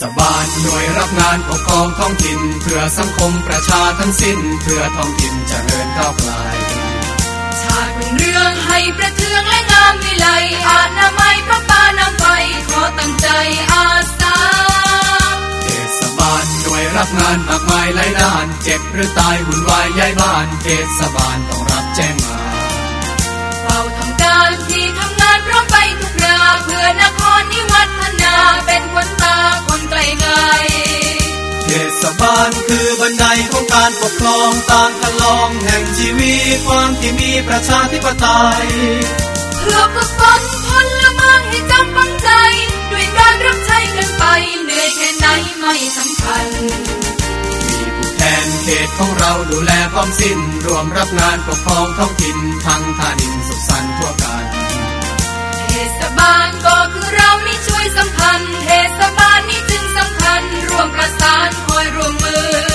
ศบาลหน่วยรับงานปกครองท้องถิ่น เพื่อสังคมประชาทั้งสิ้น เพื่อท้องถิ่นเจริญก้าวไกลชาติรุ่งเรื่องให้ประเทืองและงามวิไลอาณาไม้พระปานำไปขอตั้งใจอาสาเทศบาลหน่วยรับงานมากมายหลายด้าน เจ็บหรือตายหุ่นวายย้ายบ้านเทศบาลต้องรับแจ้งมาเฝ้าทำการที่ทำงานพร้อมไปทุกราเพื่อนครนิวัฒนาเป็นคน คนไกลไงเทศบาลคือบันไดของการปกครองตามคันลองแห่งชีวิตความที่มีประชาธิปไตยเพื่อฝึกฝนพลเมืองให้จำปังใจ ด้วยการรับใช้กันไปเหนื่อยแค่ไหนไม่สำคัญมีผู้แทนเขตของเราดูแลพร้อมสิ้น รวมรับงานปกครองท้องถิ่นทั้งท่าดินสุขสันต์ทั่วกัน เทศบาลก็คือเรานี่ช่วยสัมพันธ์เทศบาลนี่จึงสำคัญร วมประสานคอยร่วมมือ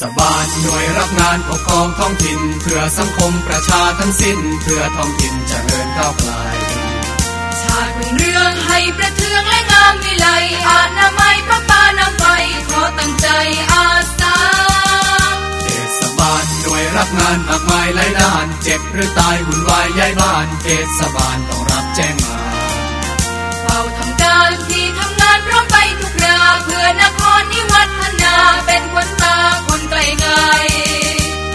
ศบาลหน่วยรับงานปกครองท้องถิ่นเพื่อสังคมประชาทั้งสิ้นเพื่อท้องถิ่นจเจริญก้าวไกลชาติรุ่งเรื่องให้ประเทืองและงามวิไลอาณาไม้พระปานำไปขอตั้งใจอาสาเทศบาลหน่วยรับงานมากมายหลายด้าน เจ็บหรือตายหุ่นวายย้ายบ้านเทศบาลต้องรับแจ้งมาเฝ้าทำการที่ทำงานพร้อมไปทุกราเพื่อนครนิวัฒนาเป็นคน ตาคนไกลไง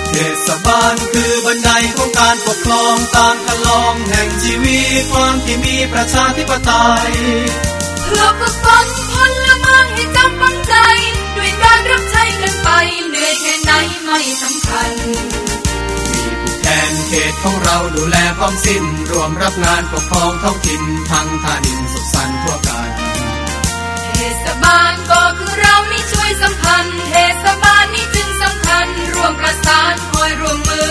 เทศบาลคือบันไดของการปกครองตามคันลองแห่งชีวิตความที่มีประชาธิปไตยเพื่อฝึกฝนพลเมืองให้จำปังใจ ด้วยการรับใช้กันไปเหนื่อยแค่ไหนไม่สำคัญมีผู้แทนเขตของเราดูแลพร้อมสิ้น รวมรับงานปกครองท้องถิ่นทั้งท่าดินสุขสันต์ทั่วกัน เทศบาลก็คือเรานี่ช่วยสัมพันธ์เทศบาลนี่จึงสำคัญร วมประสานคอยร่วมมือ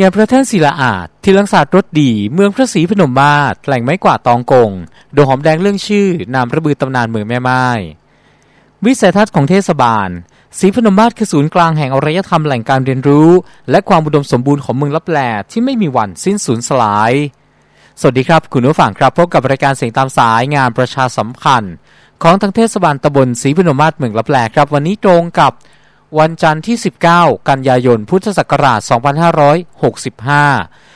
งานพระแท่นศิลาอาจที่ลังศาสตร์รถดีเมืองพระศรีพนมมาศแหล่งไม้กวาดตองกงโดหอมแดงเรื่องชื่อนามระบือตำนานเมืองแม่ไม้วิสัยทัศน์ของเทศบาล ศรีพนมมาศคือศูนย์กลางแห่งอารยธรรมแหล่งการเรียนรู้ และความอุดมสมบูรณ์ของเมืองลับแลที่ไม่มีวันสิ้นสูญสลาย สวัสดีครับ คุณผู้ฟังครับพบกับรายการเสียงตามสายงานประชาสัมพันธ์ ของทางเทศบาลตำบลศรีพนมมาศเมืองลับแลครับ วันนี้ตรงกับวันจันทร์ที่ 19 กันยายนพุทธศักราช 2565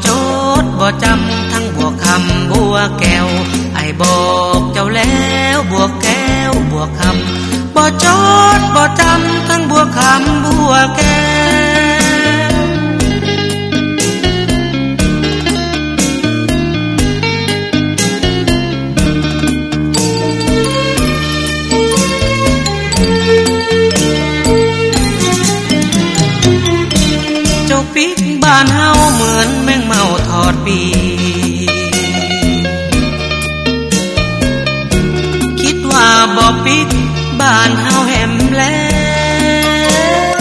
โจดบ่จำทั้งบัวคำบัวแก้วไอ้บอกเจ้าแล้วบัวแก้วบัวคำบ่โจดบ่จำทั้งบัวคำบัวแก้วเจ้าปิ๊กบ้านเฮาเหมือน บ่ปิ๊กบ้านเฮาแหมแล้ว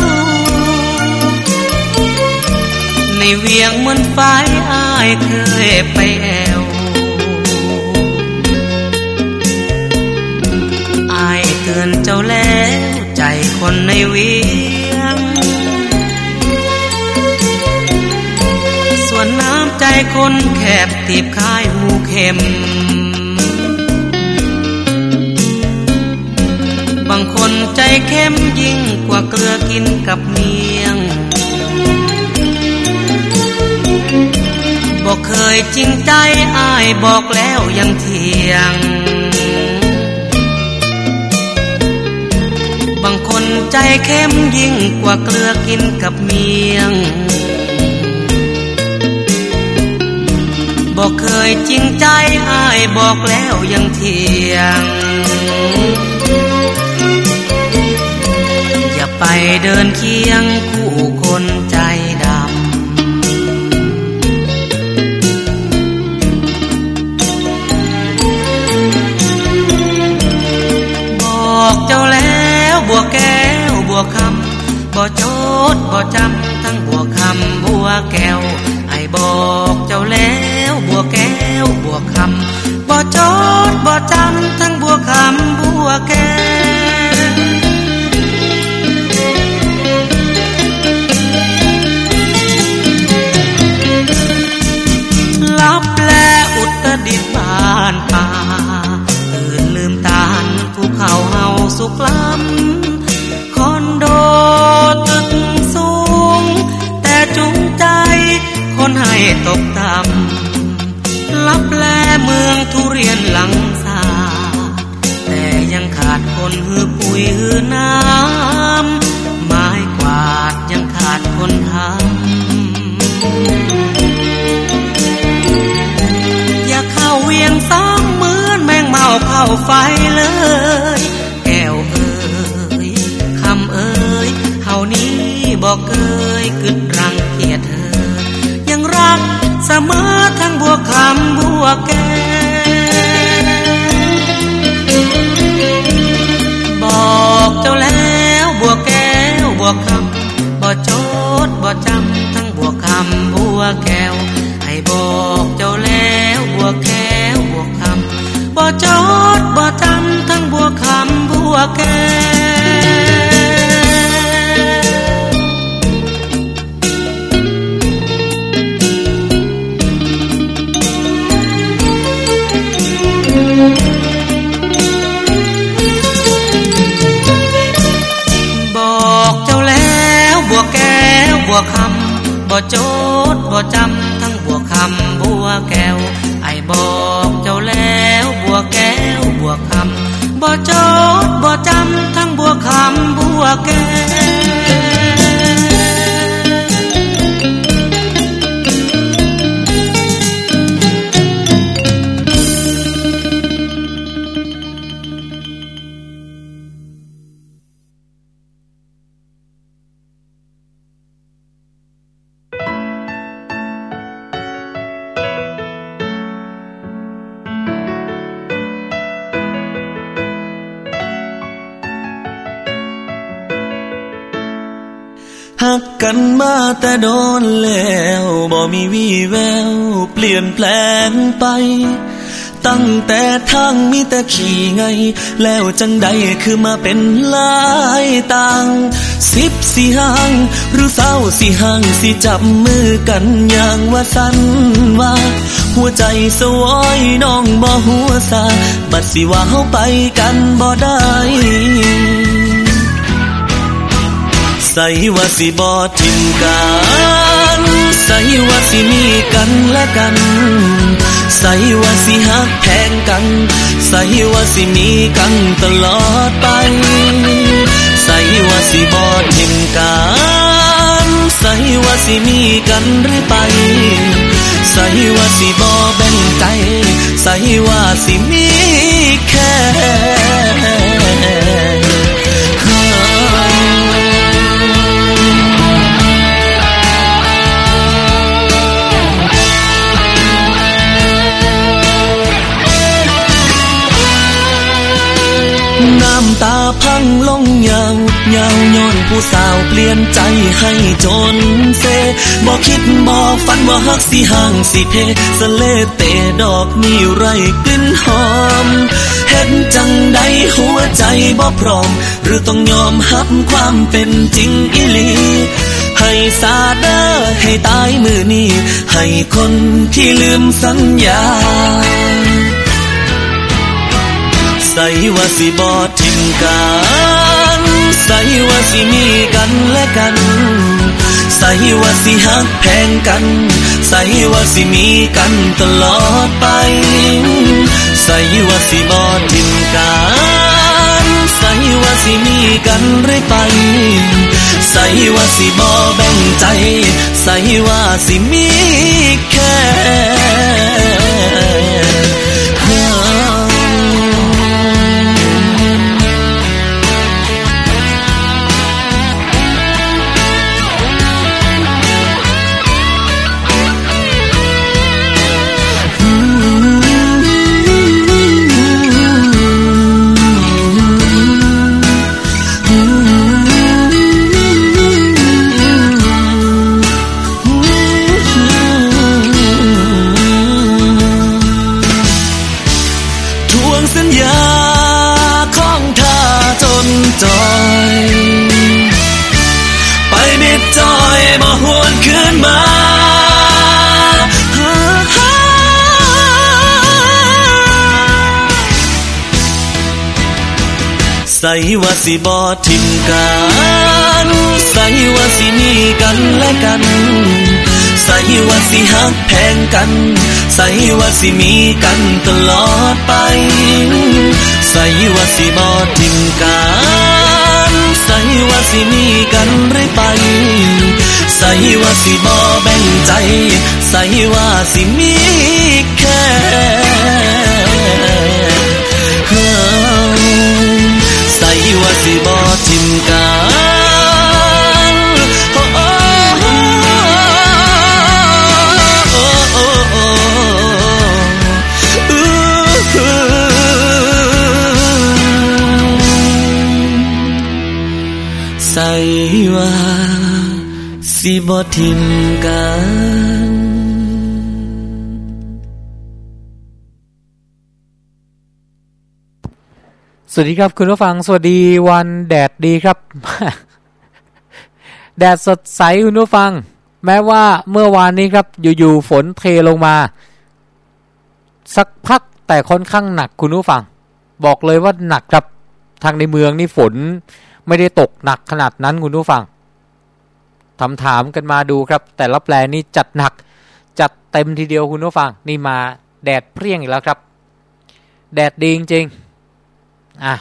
ในเวียงเหมือนไฟอายเคยไปแอวอายเตือนเจ้าแล้วใจคนในเวียง ส่วนน้ำใจคนแคบตีบคายหูเข็ม บางคนใจเข้มยิ่งกว่าเกลือกินกับเมียงบอกเคยจริงใจอายบอกแล้วยังเถียง บางคนใจเข้มยิ่งกว่าเกลือกินกับเมียงบอกเคยจริงใจอายบอกแล้วยังเถียง ไปเดินเคียงคู่คนใจดำ บอกเจ้าแล้วบัวแก้วบัวคำบ่โจดบ่จำทั้งบัวคำบัวแก้ว ไอ้บอกเจ้าแล้วบัวแก้วบัวคำบ่โจดบ่จำ หลังสา แต่ยังขาดคนหือปุ๋ยหือน้ำ ไม้กวาดยังขาดคนทำ อย่าเข้าเวียงสองเหมือนแมงเมาเข้าไฟเลยแก้วเอ่ยคำเอ่ยเฮานี้บอกเคยกึดรังเกียจเธอ ยังรักเสมอทั้งบัวคำบัวแก้ว วบัวคำบ่โจดบ่จำทั้งบัวคำบัวแก้ว ให้บอกเจ้าแล้วบัวแก้วบัวคำบ่โจดบ่จำทั้งบัวคำบัวแก้ว วคำบ่โจดบ่จำทั้งบัวคำบัวแก้ว ไอ้บอกเจ้าแล้วบัวแก้วบัวคำบ่โจดบ่จำทั้งบัวคำบัวแก้ว กันมาแต่โดนแล้วบ่มีวี่แววเปลี่ยนแปลงไป ตั้งแต่ทางมีแต่ขี่ไง แล้วจังใดคือมาเป็นลายต่างสิบสี่ห้าง หรือเศร้าสี่ห้างสิจับมือกันอย่างว่าสันว่า หัวใจสวอยน้องบ่หัวซาบัดสิว่าเฮาไปกันบ่ได้ ใส่ว่าสิบอทิมกันใส่ว่าสิมีกันและกันใส่ว่าสิหักแพงกันใส่ว่าสิมีกันตลอดไปใส่ว่าสิบอทิมกันใส่ว่าสิมีกันหรือไปใส่ว่าสิบอแบ่งใจใส่ว่าสิมีแค่ ตาพังลงยาวยาวย้อนผู้สาวเปลี่ยนใจให้จนเซบอกคิดบอกฝันว่าฮักสิห่างสิเพสเลเตดอกมีไรกลิ่นหอม เห็นจังใดหัวใจบ่พร้อม หรือต้องยอมหับความเป็นจริงอีหลีให้สาเดอให้ตายมือนี้ ให้คนที่ลืมสัญญา ใส่ว่าสิบอทิมกันใส่ว่าสิมีกันและกันใส่ว่าสิหักแพงกันใส่ว่าสิมีกันตลอดไปใส่ว่าสิบอทิมกันใส่ว่าสิมีกันเรื่อยไปใส่ว่าสิบอแบ่งใจใส่ว่าสิมีแค่ ว่าสิบอทิมกันใส่ว่าสิมีกันและกันใส่ว่าสิหักแพงกัน ใส่ว่าสิมีกันตลอดไป ใส่ว่าสิบอทิมกันใส่ว่าสิมีกันเรื่อยไปใส่ว่าสิบอแบ่งใจ ใส่ว่าสิมีแค่ สิบอทิมกันโอ้โอ้โอ้โอ้โอ้ใส่ว่าสิบอทิมกัน สวัสดีครับคุณผู้ฟังสวัสดีวันแดดดีครับ แดดสดใสคุณผู้ฟัง แม้ว่าเมื่อวานนี้ครับ อยู่ๆฝนเทลงมา สักพักแต่ค่อนข้างหนักคุณผู้ฟัง บอกเลยว่าหนักครับทางในเมืองนี่ฝนไม่ได้ตกหนักขนาดนั้นคุณผู้ฟังถามถามกันมาดูครับ แต่ละแปลนี่จัดหนัก จัดเต็มทีเดียวคุณผู้ฟัง นี่มาแดดเปรี้ยงอีกแล้วครับ แดดดีจริงๆ อะ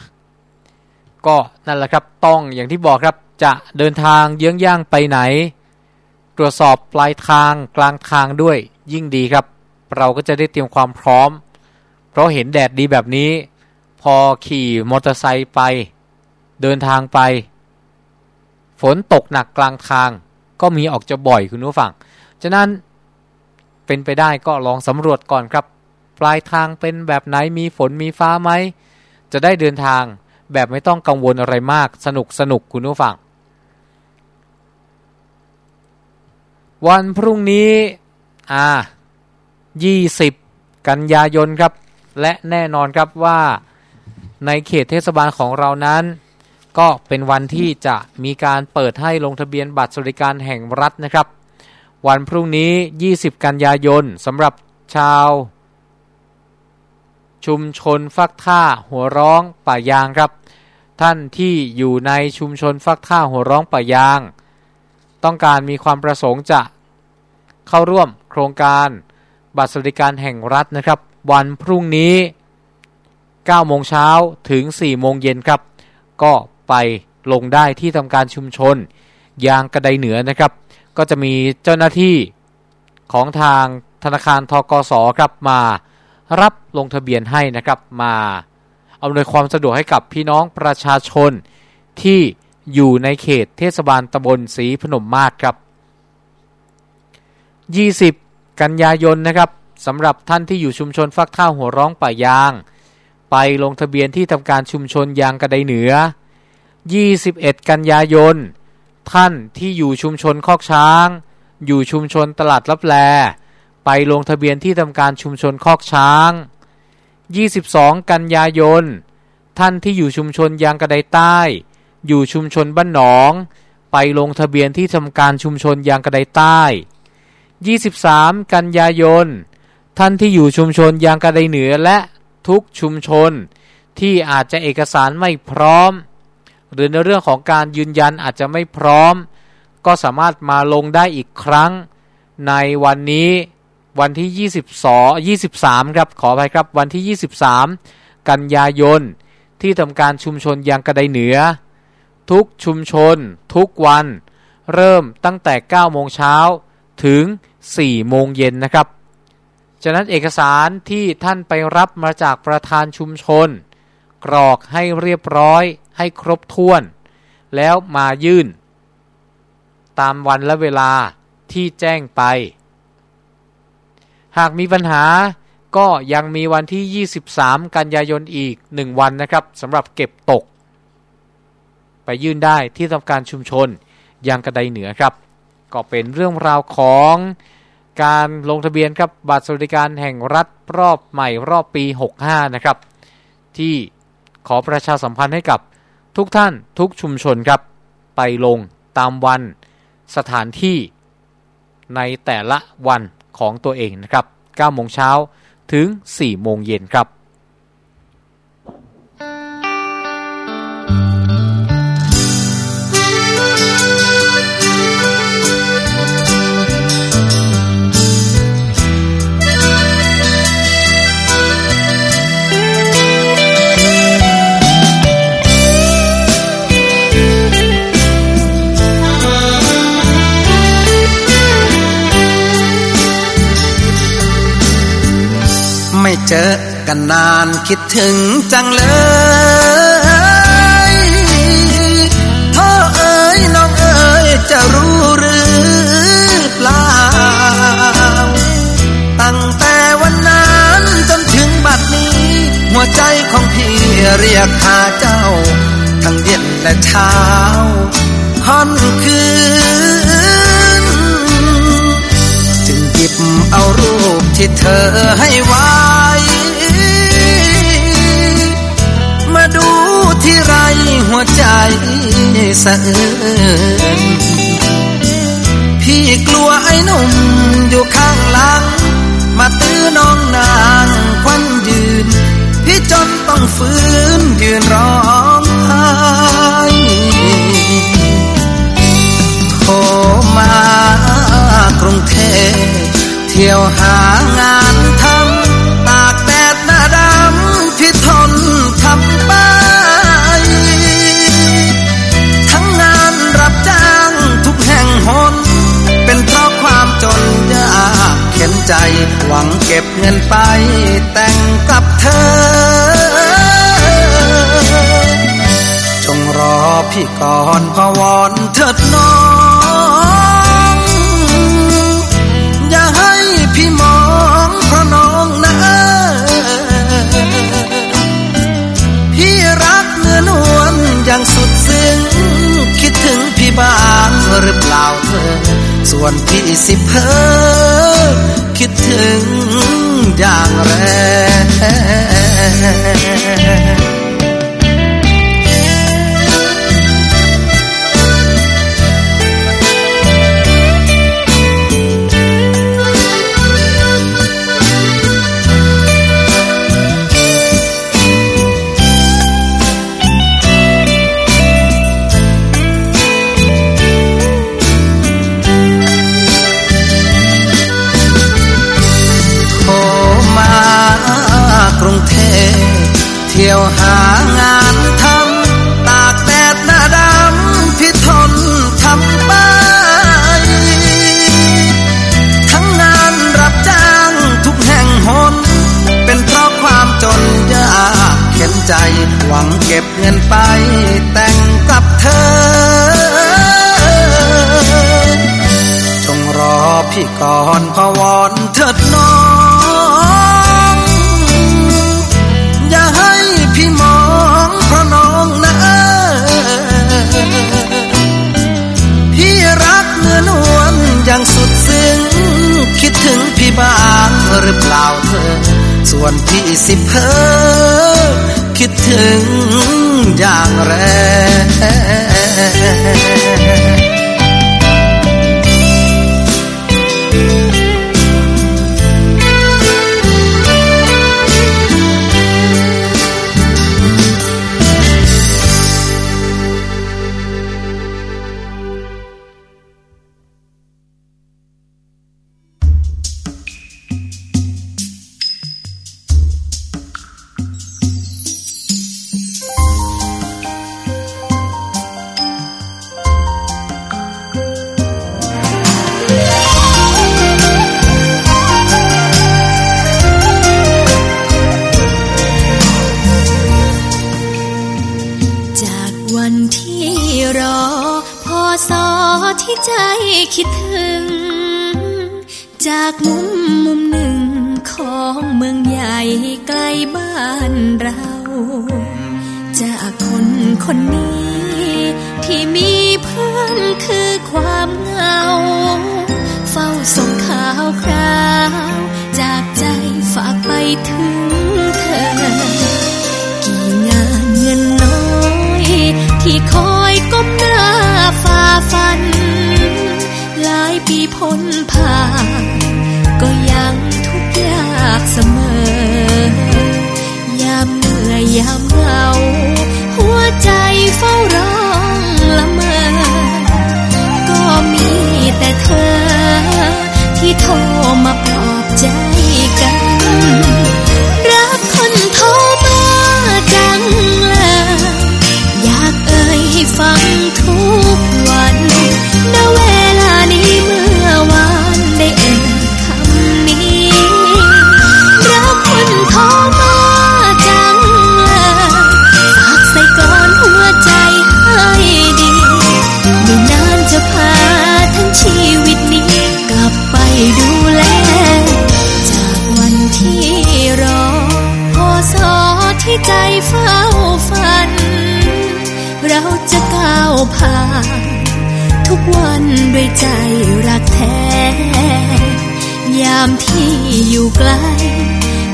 ก็นั่นแหละครับต้องอย่างที่บอกครับจะเดินทางเยื้องย่างไปไหน ตรวจสอบปลายทางกลางทางด้วยยิ่งดีครับ เราก็จะได้เตรียมความพร้อม เพราะเห็นแดดดีแบบนี้ พอขี่มอเตอร์ไซค์ไป เดินทางไป ฝนตกหนักกลางทาง ก็มีออกจะบ่อยคุณผู้ฟังฉะนั้นเป็นไปได้ก็ลองสำรวจก่อนครับ ปลายทางเป็นแบบไหนมีฝนมีฟ้าไหม จะได้เดินทางแบบไม่ต้องกังวลอะไรมากสนุกสนุกคุณผู้ฟัง วันพรุ่งนี้ อ่า 20 กันยายนครับ และแน่นอนครับว่าในเขตเทศบาลของเรานั้น ก็เป็นวันที่จะมีการเปิดให้ลงทะเบียนบัตรสวัสดิการแห่งรัฐนะครับ วันพรุ่งนี้ 20 กันยายนสำหรับชาว ชุมชนฟักท่าหัวร้องป่ายางครับ ท่านที่อยู่ในชุมชนฟักท่าหัวร้องป่ายาง ต้องการมีความประสงค์จะเข้าร่วมโครงการบัตรสวัสดิการแห่งรัฐนะครับ วันพรุ่งนี้9โมงเช้าถึง4โมงเย็นครับ ก็ไปลงได้ที่ทำการชุมชน ยางกระไดเหนือนะครับ ก็จะมีเจ้าหน้าที่ของทางธนาคารทกสครับมารับ ลงทะเบียนให้นะครับมาอำนวยความสะดวกให้กับพี่น้องประชาชนที่อยู่ในเขตเทศบาลตำบลศรีพนมมาศครับ 20 กันยายนนะครับสำหรับท่านที่อยู่ชุมชนฟักข้าวหัวร้องป่ายาง ไปลงทะเบียนที่ทำการชุมชนยางกระไดเหนือ 21 กันยายน ท่านที่อยู่ชุมชนคอกช้าง อยู่ชุมชนตลาดลับแล ไปลงทะเบียนที่ทำการชุมชนคอกช้าง 22 กันยายน ท่านที่อยู่ชุมชนยางกระไดใต้ อยู่ชุมชนบ้านหนอง ไปลงทะเบียนที่ทำการชุมชนยางกระไดใต้ 23 กันยายน ท่านที่อยู่ชุมชนยางกระไดเหนือและทุกชุมชน ที่อาจจะเอกสารไม่พร้อม หรือในเรื่องของการยืนยันอาจจะไม่พร้อม ก็สามารถมาลงได้อีกครั้ง ในวันนี้ วันที่ 22 23 ครับขออภัยครับวันที่ 23 กันยายนที่ทำการชุมชนยางกระไดเหนือ ทุกชุมชน ทุกวัน เริ่มตั้งแต่ 9 โมงเช้าถึง 4 โมงเย็นนะครับฉะนั้นเอกสารที่ท่านไปรับมาจากประธานชุมชน กรอกให้เรียบร้อยให้ครบถ้วน แล้วมายื่น ตามวันและเวลาที่แจ้งไป หากมีปัญหาก็ยังมีวันที่ 23 กันยายนอีก 1 วันนะครับสำหรับเก็บตก ไปยื่นได้ที่ทำการชุมชนยางกระไดเหนือครับ ก็เป็นเรื่องราวของการลงทะเบียนครับบัตรสวัสดิการแห่งรัฐรอบใหม่รอบปี 65 นะครับ ที่ขอประชาสัมพันธ์ให้กับทุกท่านทุกชุมชนครับ ไปลงตามวันสถานที่ในแต่ละวัน ของตัวเองนะครับ9โมงเช้าถึง4โมงเย็นครับ เจอกันนานคิดถึงจังเลยพ่อเอ๋ยน้องเอ๋ยจะรู้หรือเปล่า ตั้งแต่วันนั้นจนถึงบัดนี้ หัวใจของพี่เรียกหาเจ้า ทั้งเย็นและเช้าค่อนคืน จึงหยิบเอารูปที่เธอให้ไว้ ที่ไรหัวใจสะอื้นพี่กลัวไอ้หนุ่มอยู่ข้างหลัง มาตื้อน้องนางควันยืน พี่จนต้องฟื้นยืนร้องไห้โทรมากรุงเทพเที่ยวหางาน ข็นใจ หวังเก็บเงินไป แต่งกับเธอ จงรอพี่ก่อนพะวอนเถิดน้อง อย่าให้พี่มองเพราะน้องนะพี่รักเนื้อนวลอย่างสุดซึ้งคิดถึงพี่บ้างหรือเปล่าเธอ ส่วนพี่สิเพอ คิดถึงอย่างแรง ยามเหงา หัวใจเฝ้าร้องละเมอ ก็มีแต่เธอ จะก้าวผ่านทุกวันด้วยใจรักแท้ ยามที่อยู่ไกล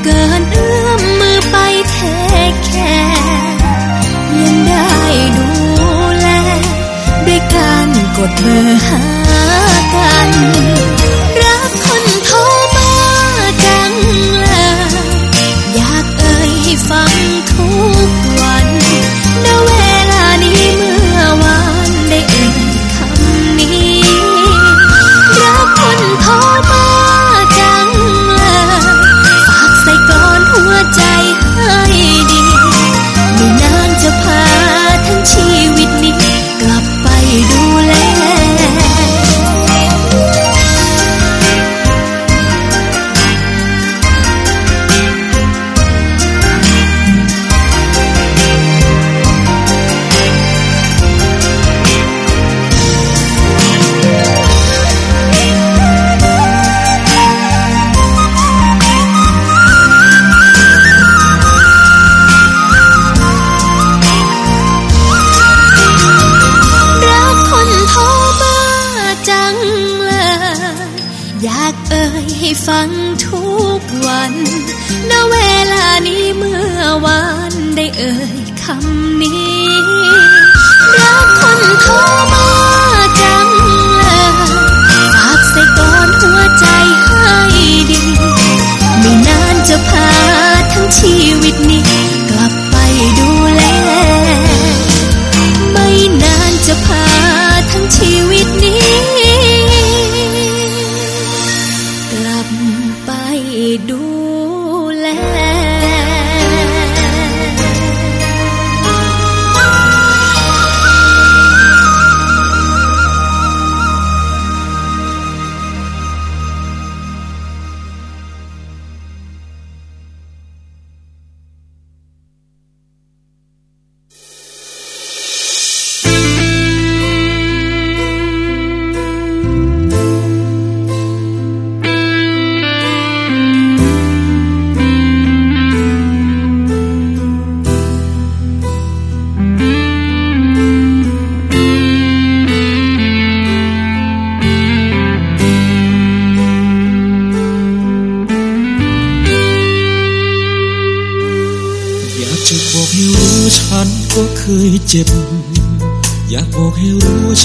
เกินเอื้อมมือไปแทแค่ยังได้ดูแล ด้วยการกดเบอร์หากัน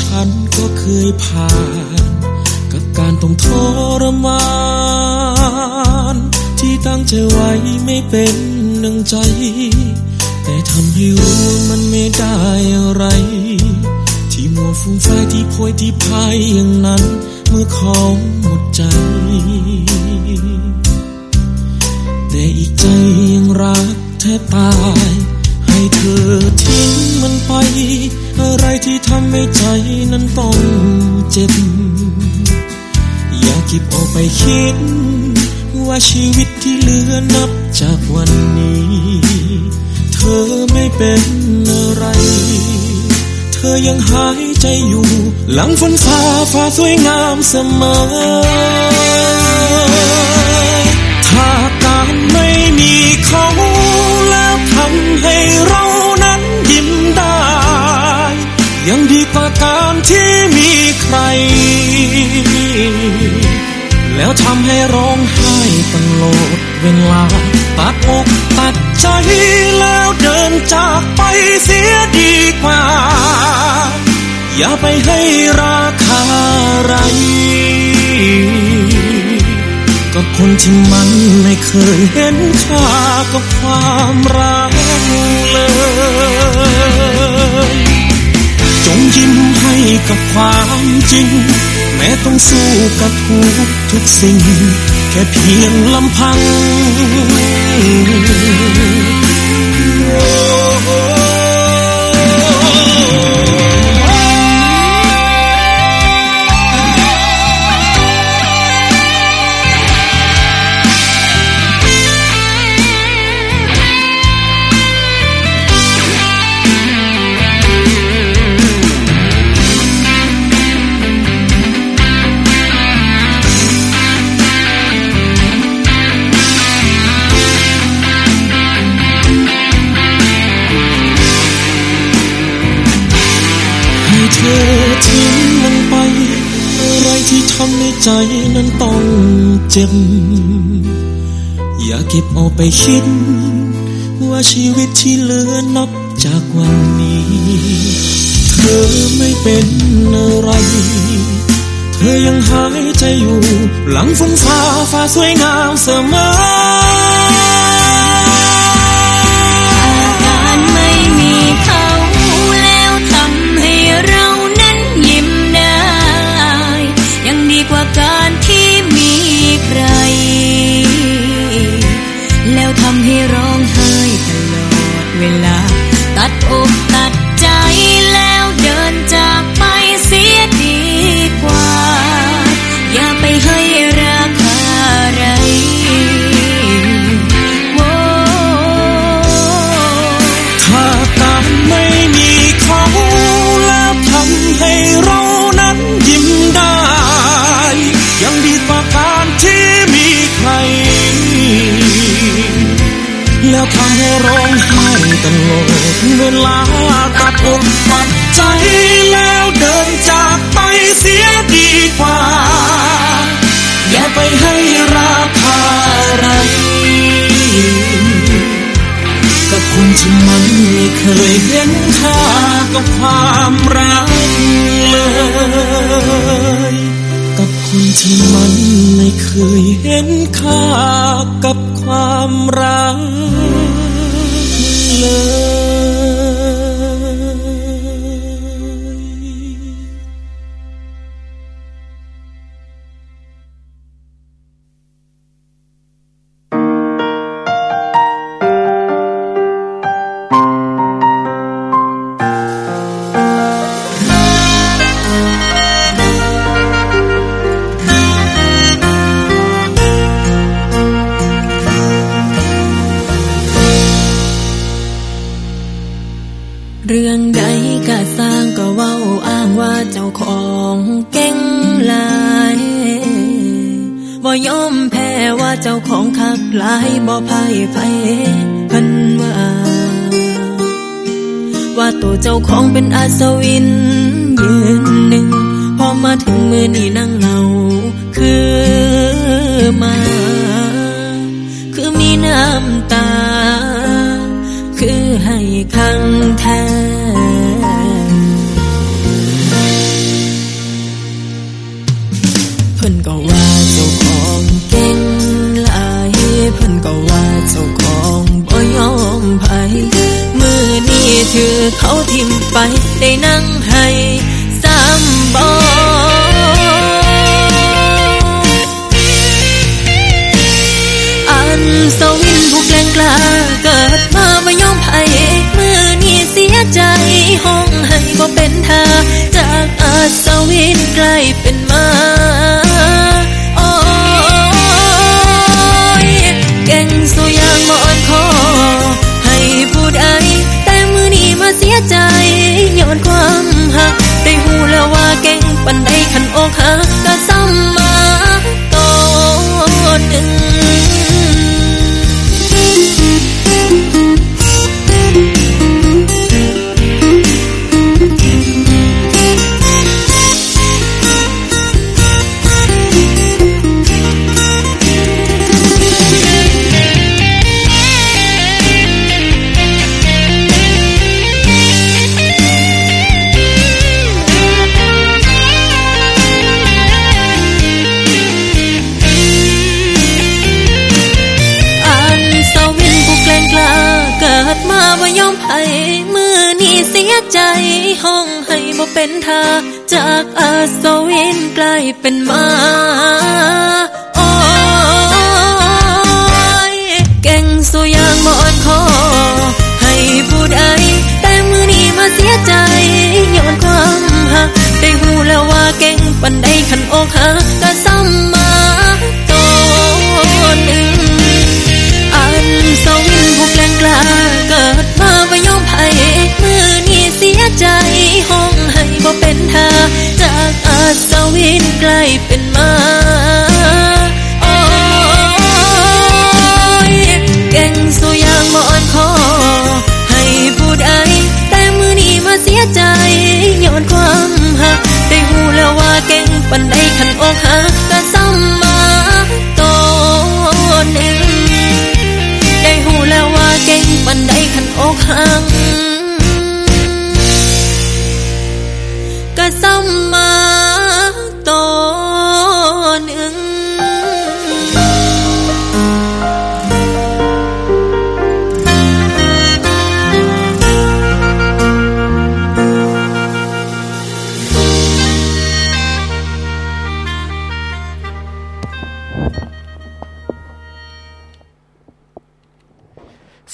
ฉันก็เคยผ่าน กับการต้องทรมาน ที่ตั้งใจไว้ไม่เป็นหนึ่งใจ แต่ทำให้รู้มันไม่ได้อะไร ที่มัวฟุ้งไฟที่โพยที่พายอย่างนั้น เมื่อของหมดใจ แต่อีกใจยังรักแทบตาย ให้เธอทิ้งมันไป อะไรที่ ให้ใจนั้นต้องเจ็บ อย่าเก็บเอาไปคิด ว่าชีวิตที่เหลือนับจากวันนี้ เธอไม่เป็นอะไร เธอยังหายใจอยู่ หลังฝนฟ้าฟ้าสวยงามเสมอ ถ้าการไม่มีเขาแล้วทำให้รา ยังดีกว่าการที่มีใคร แล้วทำให้ร้องไห้ตลอดเวลา ตัดอกตัดใจแล้วเดินจากไปเสียดีกว่า อย่าไปให้ราคาไรกับคนที่มันไม่เคยเห็นค่ากับความรักเลย จงยิ้มให้กับความจริง แม้ต้องสู้กับทุกทุกสิ่ง แค่เพียงลำพังโอ้ ใจนั้นต้องเจ็บ อย่าเก็บเอาไปคิด ว่าชีวิตที่เหลือนับจากวันนี้ เธอไม่เป็นอะไร เธอยังหายใจอยู่ หลังฝนฟ้าฟ้าสวยงามเสมอ เคยเห็นค่ากับความรักเลย กับคนที่มันไม่เคยเห็นค่ากับความรักเลย Khắc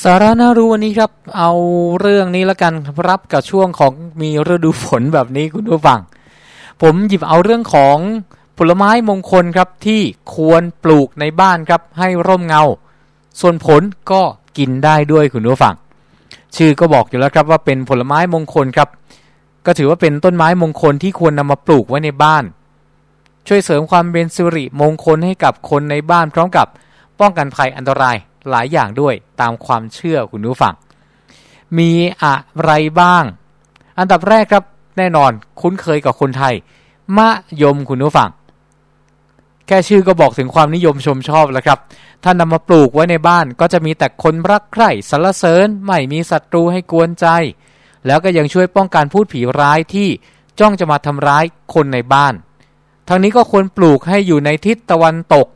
สาระน่ารู้วันนี้ครับ เอาเรื่องนี้ละกันรับกับช่วงของมีฤดูฝนแบบนี้คุณผู้ฟัง ผมหยิบเอาเรื่องของผลไม้มงคลครับที่ควรปลูกในบ้านครับ ให้ร่มเงา ส่วนผลก็กินได้ด้วยคุณผู้ฟัง ชื่อก็บอกอยู่แล้วครับว่าเป็นผลไม้มงคลครับ ก็ถือว่าเป็นต้นไม้มงคลที่ควรนำมาปลูกไว้ในบ้าน ช่วยเสริมความเป็นสิริมงคลให้กับคนในบ้านพร้อมกับป้องกันภัยอันตราย หลายอย่างด้วยตามความเชื่อคุณผู้ฟัง มีอะไรบ้าง อันดับแรกครับแน่นอนคุ้นเคยกับคนไทย มะยมคุณผู้ฟัง แค่ชื่อก็บอกถึงความนิยมชมชอบแล้วครับถ้านำมาปลูกไว้ในบ้านก็จะมีแต่คนรักใคร่สรรเสริญไม่มีศัตรูให้กวนใจ แล้วก็ยังช่วยป้องกันพูดผีร้ายที่จ้องจะมาทำร้ายคนในบ้านทั้งนี้ก็ควรปลูกให้อยู่ในทิศตะวันตก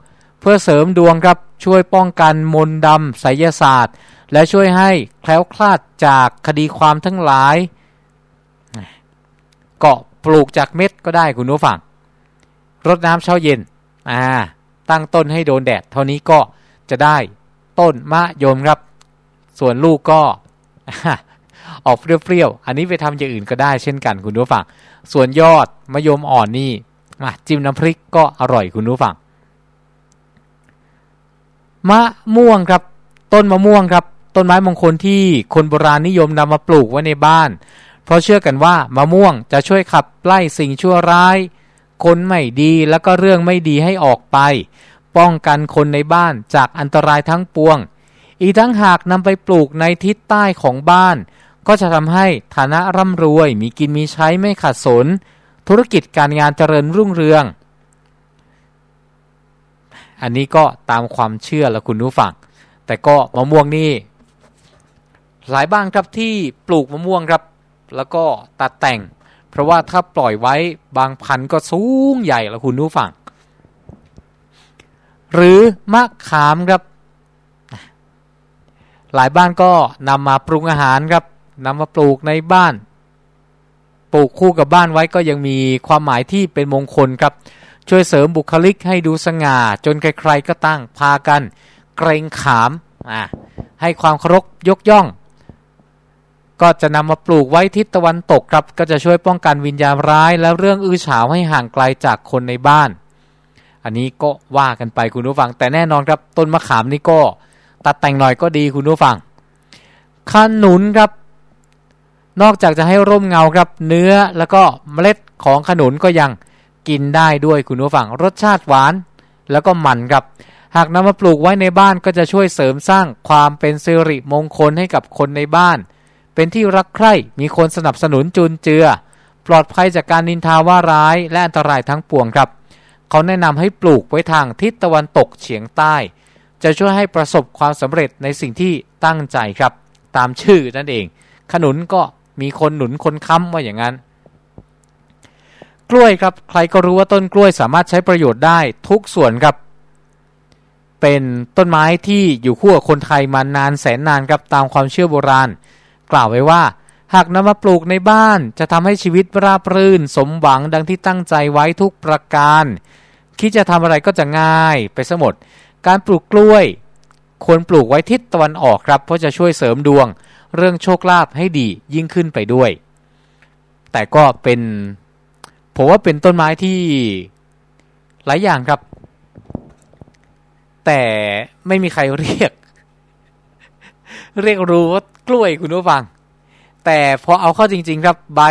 เพื่อเสริมดวงครับ ช่วยป้องกันมนต์ดำไสยศาสตร์ และช่วยให้แคล้วคลาดจากคดีความทั้งหลายก็ปลูกจากเม็ดก็ได้คุณผู้ฟังรดน้ำเช้าเย็นอ่าตั้งต้นให้โดนแดด เท่านี้ก็จะได้ต้นมะยมครับ ส่วนลูกก็ออกเปรี้ยวๆ อันนี้ไปทำอย่างอื่นก็ได้เช่นกันคุณผู้ฟัง ส่วนยอดมะยมอ่อนนี่มาจิ้มน้ำพริกก็อร่อยคุณผู้ฟัง มะม่วงครับ ต้นมะม่วงครับ ต้นไม้มงคลที่คนโบราณนิยมนำมาปลูกไว้ในบ้าน เพราะเชื่อกันว่ามะม่วงจะช่วยขับไล่สิ่งชั่วร้าย คนไม่ดีแล้วก็เรื่องไม่ดีให้ออกไป ป้องกันคนในบ้านจากอันตรายทั้งปวง อีกทั้งหากนำไปปลูกในทิศใต้ของบ้าน ก็จะทำให้ฐานะร่ำรวย มีกินมีใช้ไม่ขาดสน ธุรกิจการงานเจริญรุ่งเรือง อันนี้ก็ตามความเชื่อและคุณผู้ฟัง แต่ก็มะม่วงนี่หลายบ้านครับที่ปลูกมะม่วงครับ แล้วก็ตัดแต่ง เพราะว่าถ้าปล่อยไว้บางพันธุ์ก็สูงใหญ่แล้วคุณผู้ฟัง หรือมะขามครับ หลายบ้านก็นำมาปรุงอาหารครับนำมาปลูกในบ้าน ปลูกคู่กับบ้านไว้ก็ยังมีความหมายที่เป็นมงคลครับ ช่วยเสริมบุคลิกให้ดูสง่า จนใครๆก็ตั้งพากัน เกรงขามอ่าให้ความเคารพยกย่อง ก็จะนำมาปลูกไว้ทิศตะวันตกครับ ก็จะช่วยป้องกันวิญญาณร้าย และเรื่องอื้อฉาวให้ห่างไกลจากคนในบ้าน อันนี้ก็ว่ากันไปคุณผู้ฟัง แต่แน่นอนครับต้นมะขามนี่ก็ ตัดแต่งหน่อยก็ดีคุณผู้ฟังขนุนครับ นอกจากจะให้ร่มเงาครับเนื้อแล้วก็เมล็ดของขนุนก็ยัง กินได้ด้วยคุณผู้ฟังรสชาติหวาน แล้วก็มันครับ หากนำมาปลูกไว้ในบ้านก็จะช่วยเสริมสร้างความเป็นสิริมงคลให้กับคนในบ้าน เป็นที่รักใคร่มีคนสนับสนุนจุนเจือ ปลอดภัยจากการนินทาว่าร้ายและอันตรายทั้งปวงครับ เขาแนะนำให้ปลูกไว้ทางทิศตะวันตกเฉียงใต้ จะช่วยให้ประสบความสำเร็จในสิ่งที่ตั้งใจครับ ตามชื่อนั่นเอง ขนุนก็มีคนหนุนคนค้ำว่าอย่างนั้น กล้วยครับ ใครก็รู้ว่าต้นกล้วยสามารถใช้ประโยชน์ได้ทุกส่วนครับ เป็นต้นไม้ที่อยู่คู่กับคนไทยมานานแสนนานครับตามความเชื่อโบราณ กล่าวไว้ว่า หากนำมาปลูกในบ้านจะทำให้ชีวิตราบรื่น สมหวังดังที่ตั้งใจไว้ทุกประการ คิดจะทำอะไรก็จะง่ายไปสมดการปลูกกล้วย ควรปลูกไว้ทิศตะวันออกครับ เพราะจะช่วยเสริมดวง เรื่องโชคลาภให้ดียิ่งขึ้นไปด้วย แต่ก็เป็น ผมว่าเป็นต้นไม้ที่หลายอย่างครับ แต่ไม่มีใครเรียก เรียกรู้ว่ากล้วยคุณผู้ฟัง แต่พอเอาเข้าจริง ๆ ครับใบ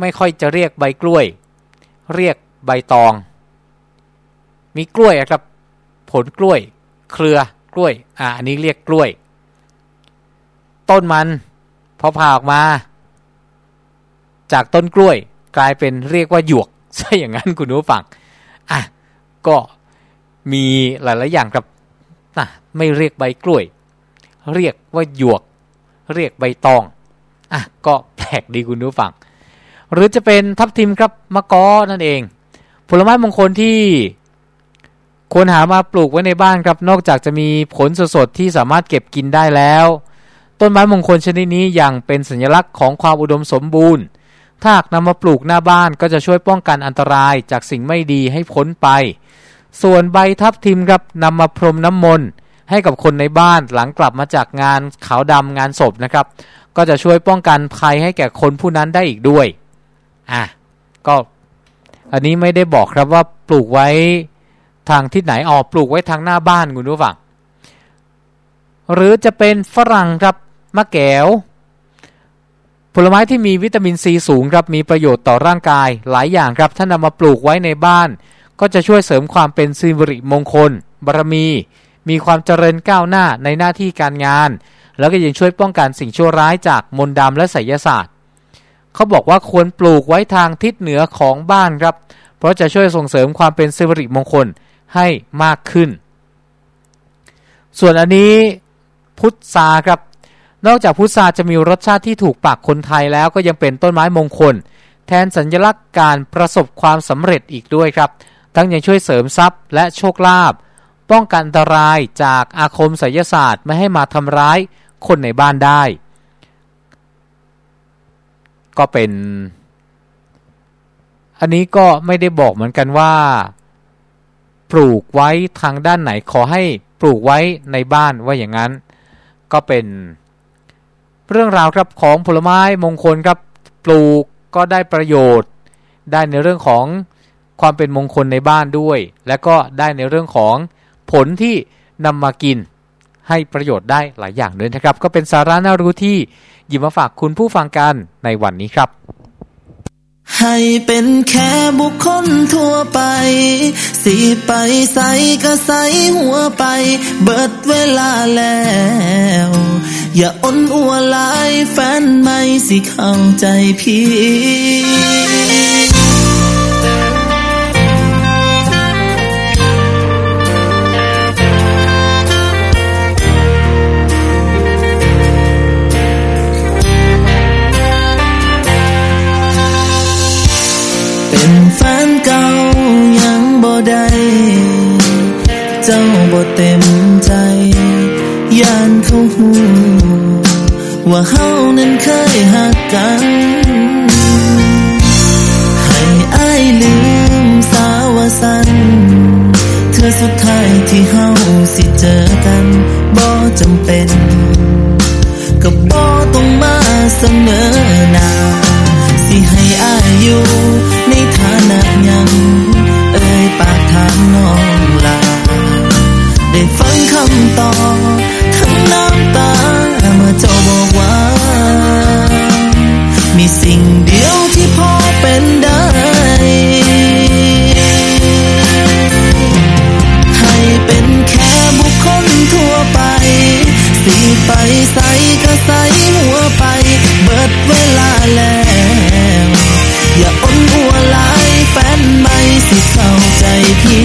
ไม่ค่อยจะเรียกใบกล้วย เรียกใบตอง มีกล้วยครับ ผลกล้วย เครือกล้วย อ่าอันนี้เรียกกล้วย ต้นมันพอผ่าออกมา จากต้นกล้วย กลายเป็นเรียกว่าหยวกใช่อย่างนั้นคุณผู้ฟังอะก็มีหลาย ๆ อย่างครับนะไม่เรียกใบกล้วย เรียกว่าหยวก เรียกใบตองอะก็แปลกดีคุณผู้ฟัง หรือจะเป็นทับทิมครับมะกอนั่นเอง ผลไม้มงคลที่ควรหามาปลูกไว้ในบ้านครับ นอกจากจะมีผลสดๆที่สามารถเก็บกินได้แล้ว ต้นไม้มงคลชนิดนี้ยังเป็นสัญลักษณ์ของความอุดมสมบูรณ์ ถ้าหากนำมาปลูกหน้าบ้านก็จะช่วยป้องกันอันตรายจากสิ่งไม่ดีให้พ้นไป ส่วนใบทับทิมครับนำมาพรมน้ำมนต์ให้กับคนในบ้านหลังกลับมาจากงานขาวดำงานศพนะครับ ก็จะช่วยป้องกันภัยให้แก่คนผู้นั้นได้อีกด้วยอะก็อันนี้ไม่ได้บอกครับว่าปลูกไว้ทางทิศไหนออกปลูกไว้ทางหน้าบ้านคุณผู้ฟังหรือจะเป็นฝรั่งครับมะแก้ว ผลไม้ที่มีวิตามินซีสูงครับมีประโยชน์ต่อร่างกายหลายอย่างครับถ้านำมาปลูกไว้ในบ้าน ก็จะช่วยเสริมความเป็นสิริมงคลบารมี มีความเจริญก้าวหน้าในหน้าที่การงาน แล้วก็ยังช่วยป้องกันสิ่งชั่วร้ายจากมนต์ดำและไสยศาสตร์เขาบอกว่าควรปลูกไว้ทางทิศเหนือของบ้านครับ เพราะจะช่วยส่งเสริมความเป็นสิริมงคลให้มากขึ้น ส่วนอันนี้พุทราครับ นอกจากพุทราจะมีรสชาติที่ถูกปากคนไทยแล้วก็ยังเป็นต้นไม้มงคล แทนสัญลักษณ์การประสบความสำเร็จอีกด้วยครับ ทั้งยังช่วยเสริมทรัพย์และโชคลาภป้องกันอันตรายจากอาคมไสยศาสตร์ไม่ให้มาทำร้ายคนในบ้านได้ ก็เป็น อันนี้ก็ไม่ได้บอกเหมือนกันว่า ปลูกไว้ทางด้านไหนขอให้ปลูกไว้ในบ้านว่าอย่างนั้น ก็เป็น เรื่องราวครับของผลไม้มงคลครับปลูกก็ได้ประโยชน์ ได้ในเรื่องของความเป็นมงคลในบ้านด้วย และก็ได้ในเรื่องของผลที่นำมากิน ให้ประโยชน์ได้หลายอย่างเลยนะครับ ก็เป็นสาระน่ารู้ที่หยิบมาฝากคุณผู้ฟังกันในวันนี้ครับ ให้เป็นแค่บุคคลทั่วไป สิไปใส่ก็ใสหัวไป เบิดเวลาแล้ว อย่าอ้นอัวลายแฟนไม่สิเข้าใจพี่ เป็นแฟนเก่ายังบ่ได้เจ้าบ่เต็มใจยานเขาหูว่าเฮานั้นเคยหักกันให้อายลืมสาวสันเธอสุดท้ายที่เฮาสิเจอกันบ่จำเป็นก็บ่ต้องมาเสนอหน้าสิให้อายอยู่ ฐานะยังเอ่ยปากถามน้องลาได้ฟังคำตอบทั้งน้ำตาเมื่อเจ้าบอกว่า มีสิ่งเดียวที่พอเป็นได้ให้เป็นแค่บุคคลทั่วไป สิไปใส่ก็ใส่หัวไป เบิดเวลาแล้ว อย่าอ้นอัวลายแฟนใหม่สิเข้าใจผิ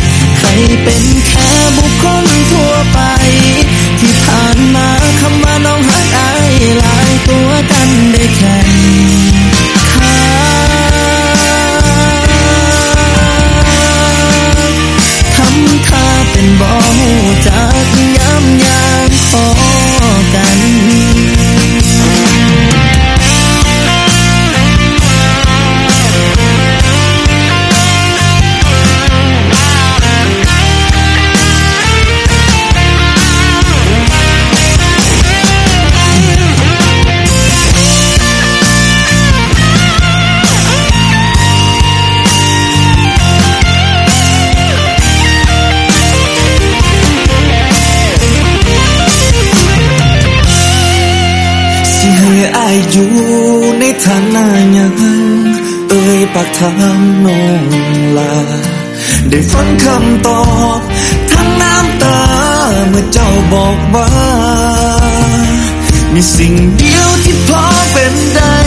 ดใครเป็นแค่บุคคลทั่วไปากถามน้องลา ได้ฟังคำตอบทั้งน้ำตาเมื่อเจ้าบอกว่า มีสิ่งเดียวที่พอเป็นได้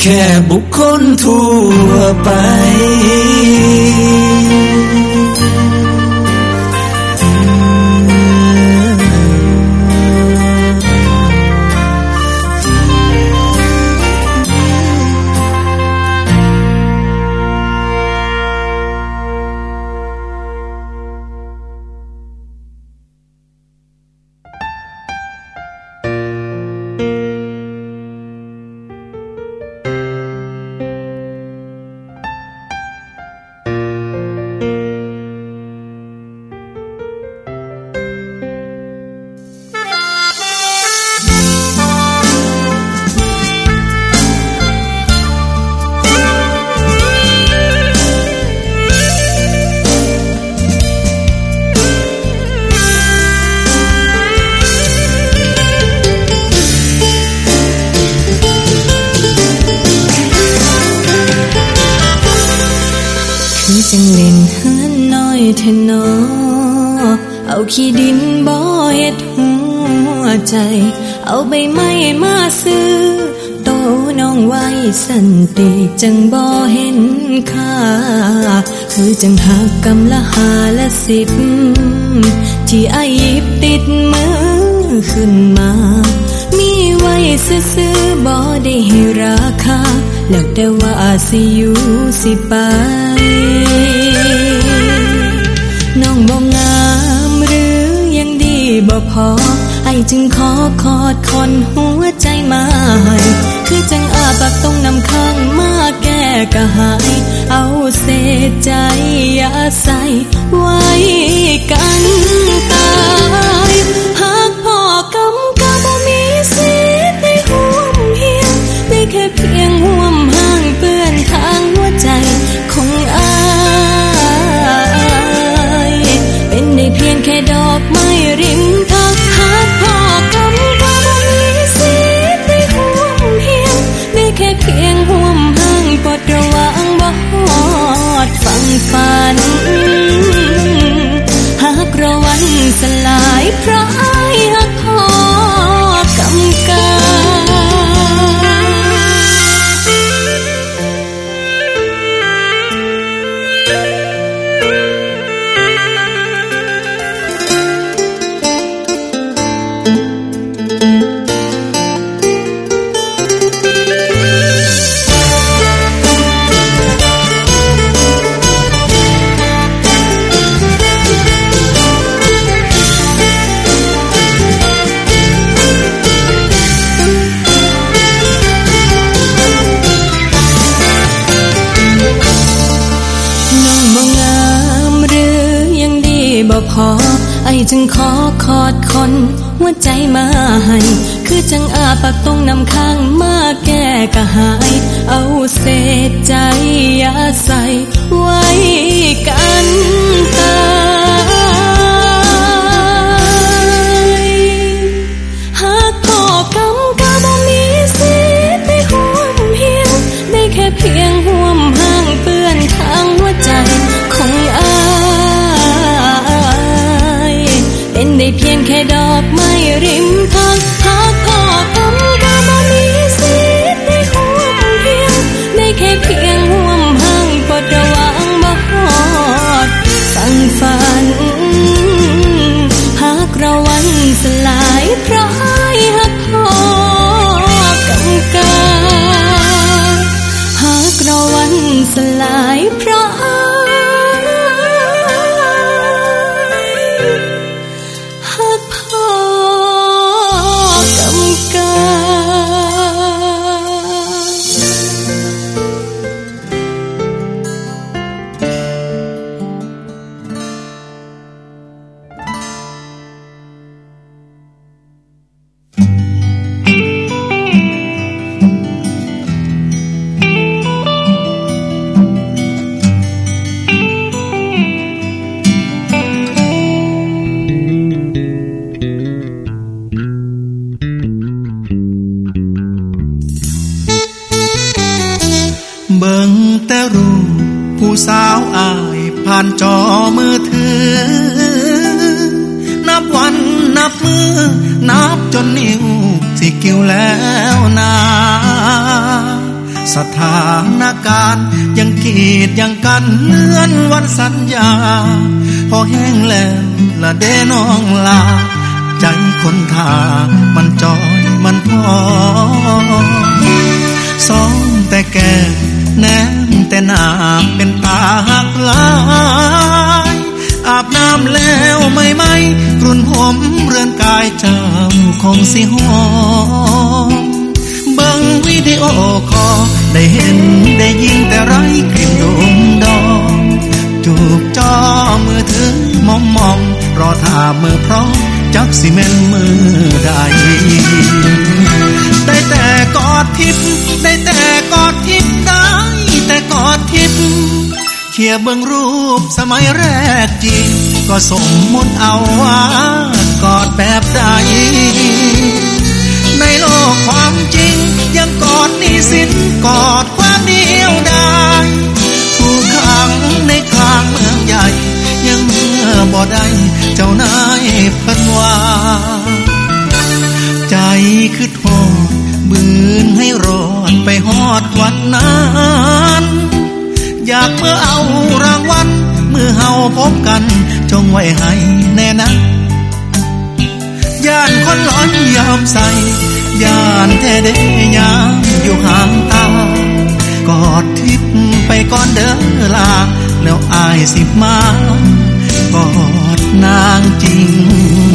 แค่บุคคลทั่วไป ขี้ดินบ่เฮ็ดหัวใจ เอาใบไม้มาซื้อโตน้องไว้สันติจังบ่เห็นค่า คือจังหักกำละหาละสิบ ที่อายิบติดมือขึ้นมา มีไว้ซื้อบ่ได้ให้ราคา แล้วแต่ว่าสิอยู่สิไป บ่พอไอจึงขอคอดคอนหัวใจมาให้คือจังอาปากตรงนำข้างมาแก้กะหาย เอาเศษใจอย่าใส่ไว้กันตายหากพ่อกำกับมีสิทธิ์ได้ห่วมเฮียได้แค่เพียงห่วมห ฝันหากรอวันสลายเพราะ เลื่อนวันสัญญา พอแห้งแล้วละเดน้องลา ใจคนทามันจอยมันพอซ้อมแต่แก่แนมแต่หนาเป็นตาหักลายอาบน้ำแล้วไม่ไม่กรุ่นผมเรือนกายเจ้าคงสิหอมเบิ่งวิดีโอคอ ได้เห็นได้ยินแต่ไรกลิ่นดมดองจูบจอมือถือมอมมอมรอท่ามือพร้อมจักสิเมนมือใดได้แต่กอดทิพย์ได้แต่กอดทิพย์ได้แต่กอดทิพย์เขี่ยเบิ่งรูปสมัยแรกจริงก็สมมุติเอาว่ากอดแบบใดในโลกความจริง ยังกอดนี่สินกอดความเดียวได้ถูกขังในกลางเมืองใหญ่ ยังเมื่อบ่ได้เจ้านายพิ่นวาใจคือโทษบืนให้รอดไปหอดวันนั้นอยากเมื่อเอารางวัลเมื่อเฮาพบกัน จงไว้ให้แน่นะายสิบมา กอดนางจริง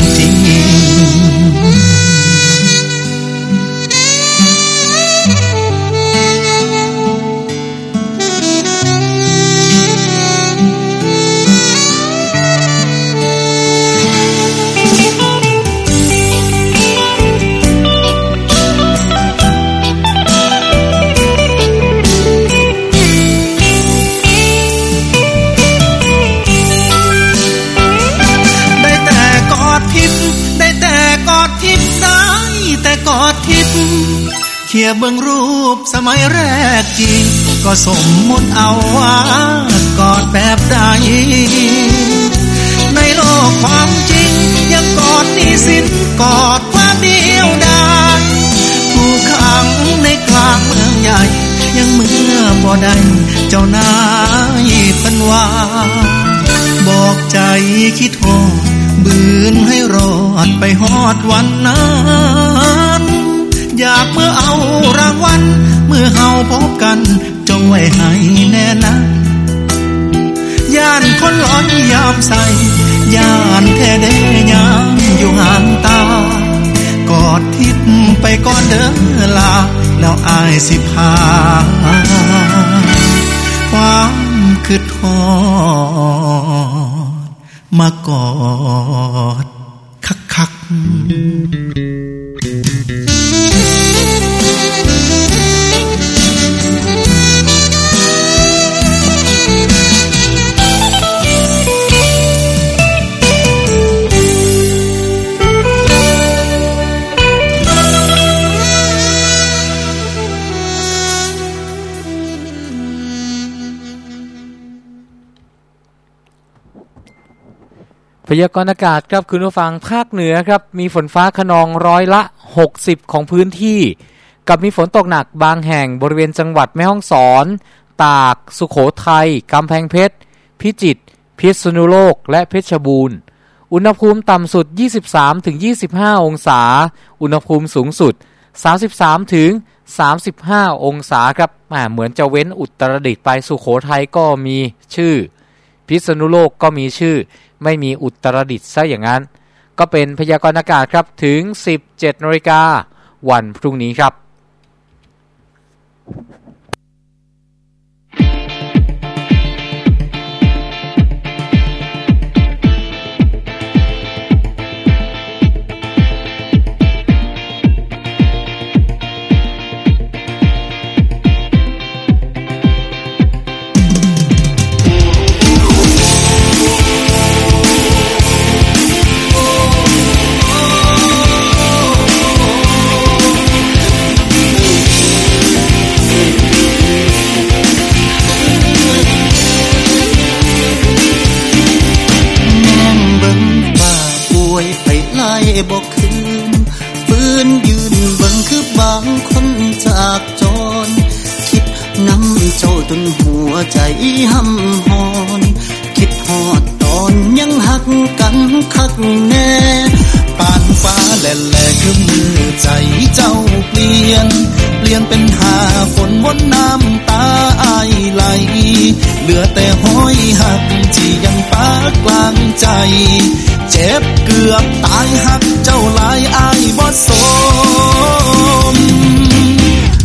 จริง ก็สมมุติเอาว่ากอดแบบใด ในโลกความจริง ยังกอดนี่สินกอดควาเดียวได้ถูกขังในกลางเมืองใหญ่ ยังเมื่อบ่ได้เจ้านายเพิ่นว่าบอกใจคิดโทษบืนให้รอดไปหอดวันนั้น อยากเมื่อเอารางวัล เมื่อเฮาพบกัน จงไว้ให้แน่นะ ย่านคนร้อนยามใส่ย่านแท้เดยามอยู่ห่างตา กอดทิพย์ไปก่อนเด้อลา แล้วอายสิพา ความคืดทอดมากอด คักคัก ยากรณ์อากาศครับคุณผู้ฟังภาคเหนือครับมีฝนฟ้าขนองร้อยละ 60 ของพื้นที่ กับมีฝนตกหนักบางแห่งบริเวณจังหวัดแม่ฮ่องสอน ตาก สุขโขทัยกำแพงเพชร พิจิตรพิษณุโลก และเพชรบูรณ์ อุณหภูมิต่ำสุด 23-25 องศา อุณหภูมิสูงสุด 33ถึง35 องศาครับเหมือนจะเว้นอุตรดิตถ์ไปสุขโขทัยก็มีชื่อ พิษณุโลกก็มีชื่อ ไม่มีอุตรดิตซะอย่างนั้น ก็เป็นพยากรณ์อากาศครับถึง 17นาฬิกาวันพรุ่งนี้ครับ บ่คืนฟื้นยืนเบิ่งคือบางคนจากจร คิดน้ำเจ้าจนหัวใจห่ำหอน คิดหอดตอนยังหักกันคักแน่ปานฟ้าแหล่แหล่คือมือใจเจ้าเปลี่ยน เปลี่ยนเป็นหาฝนบนน้ำตาอายไหล เหลือแต่ห้อยหัก กลางใจ เจ็บเกือบตายหักเจ้าหลายอายบ่สม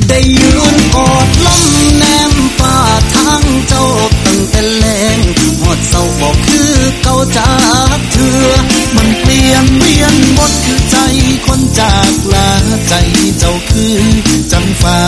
ได้ยืนกอดลมแนมฟ้าทางเจ้าตั้งแต่แรงหอดเศร้าบอกคือเก่าจากเถื่อมันเปลี่ยนเวียนหมดคือใจคนจากลาใจเจ้าคือจังฟ้า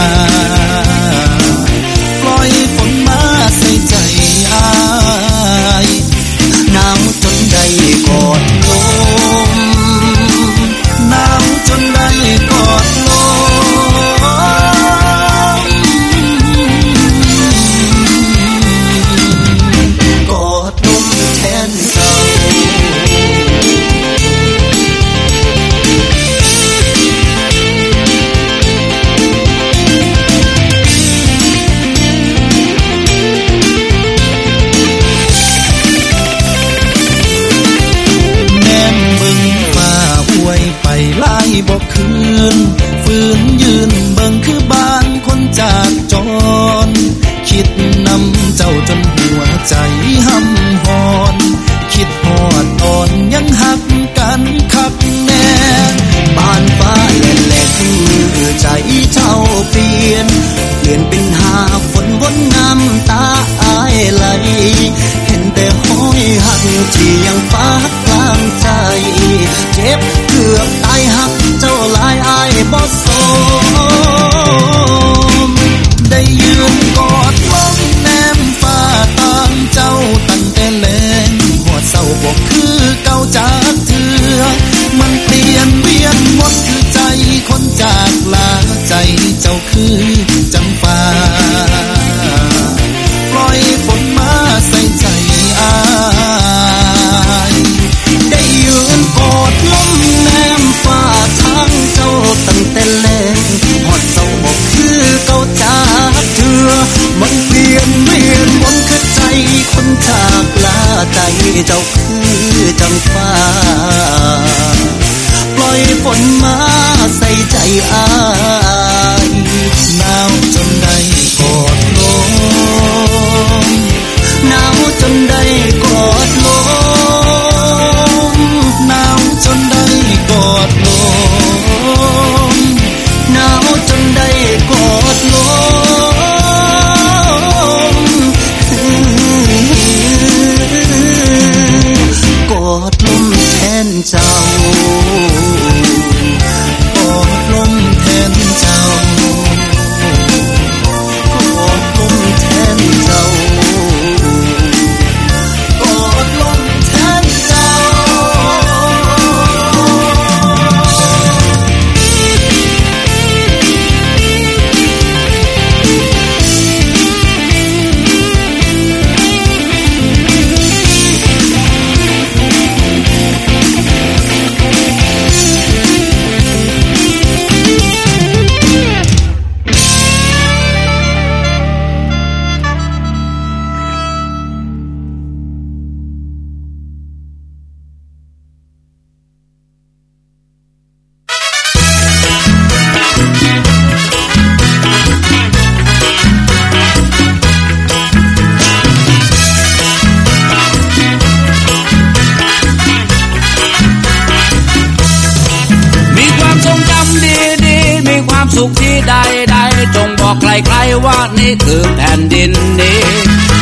สุขที่ใดใดๆจงบอกใครๆว่านี่คือแผ่นดินนี้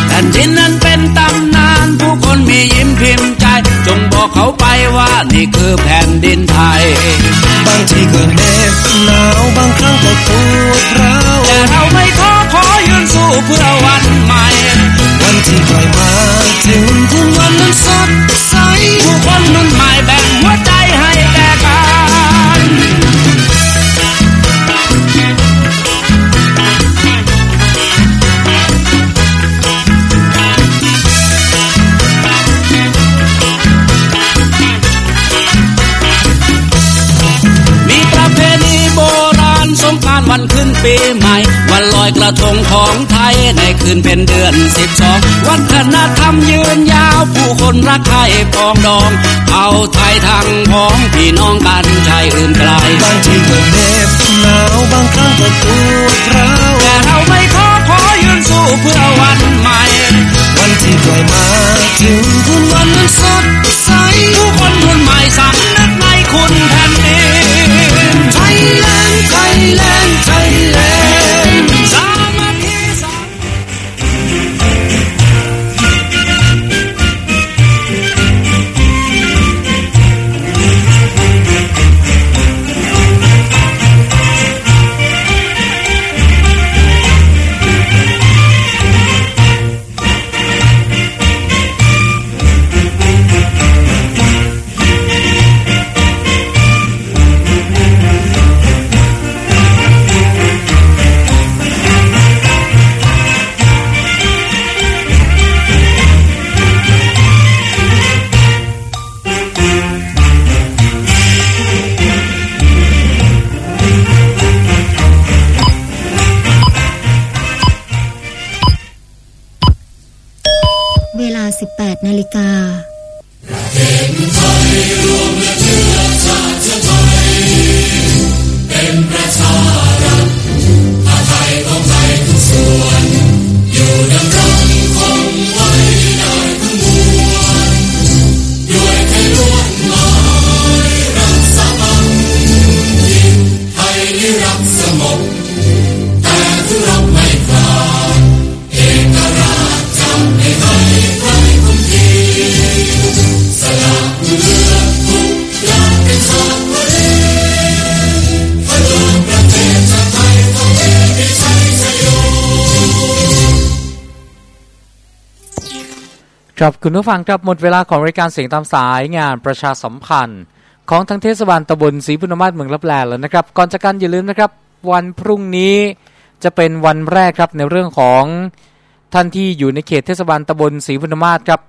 แผ่นดินนั้นเป็นตำนานผู้คนมียิ้มพิมพ์ใจ จงบอกเขาไปว่านี่คือแผ่นดินไทย บางทีก็เหน็บหนาวบางครั้งก็ปวดร้าวแต่เราไม่ท้อขอยืนสู้เพื่อวันใหม่ วันที่ใกล้มา ลอยกระทงของไทยในคืนเป็นเดือนสิบสองวัฒนธรรมยืนยาวผู้คนรักใครปองดอง เอาไทยทางพ้องพี่น้องกันชายอื่นไกลบางทีก็เหน็บหนาวบางครั้งก็ปวดร้าวแต่เราไม่ขอขอยืนสู้เพื่อวันใหม่ วันที่ใกล้มาถึงทุนวันนั้นสดใสทุกคนรุ่นใหม่สำนึกในคุณแผ่นดินไทยแลนด์ไทยแลนด์ไทยแลน ครับคุณผู้ฟังครับหมดเวลาของรายการเสียงตามสายงานประชาสัมพันธ์ ของทางเทศบาลตำบลศรีพุนมาศเมืองลับแลแล้วนะครับ ก่อนจากกันอย่าลืมนะครับ วันพรุ่งนี้จะเป็นวันแรกครับในเรื่องของท่านที่อยู่ในเขตเทศบาลตำบลศรีพุนมาศครับ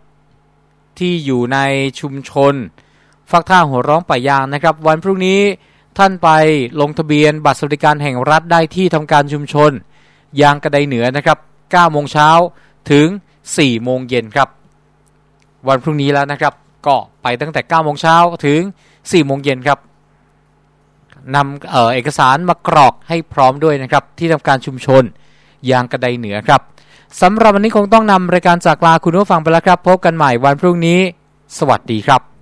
ที่อยู่ในชุมชน ฟักท่าหัวร้องป่ายางนะครับ วันพรุ่งนี้ท่านไปลงทะเบียนบัตรสวัสดิการแห่งรัฐได้ที่ทำการชุมชน ยางกระไดเหนือนะครับ9โมงเช้าถึง4โมงเย็นครับ วันพรุ่งนี้แล้วนะครับ ก็ไปตั้งแต่9โมงเช้าถึง4โมงเย็นครับนำเออเอกสารมากรอกให้พร้อมด้วยนะครับ ที่ทำการชุมชนยางกระไดเหนือครับสำหรับวันนี้คงต้องนำรายการจากลาคุณผู้ฟังไปแล้วครับ พบกันใหม่วันพรุ่งนี้ สวัสดีครับ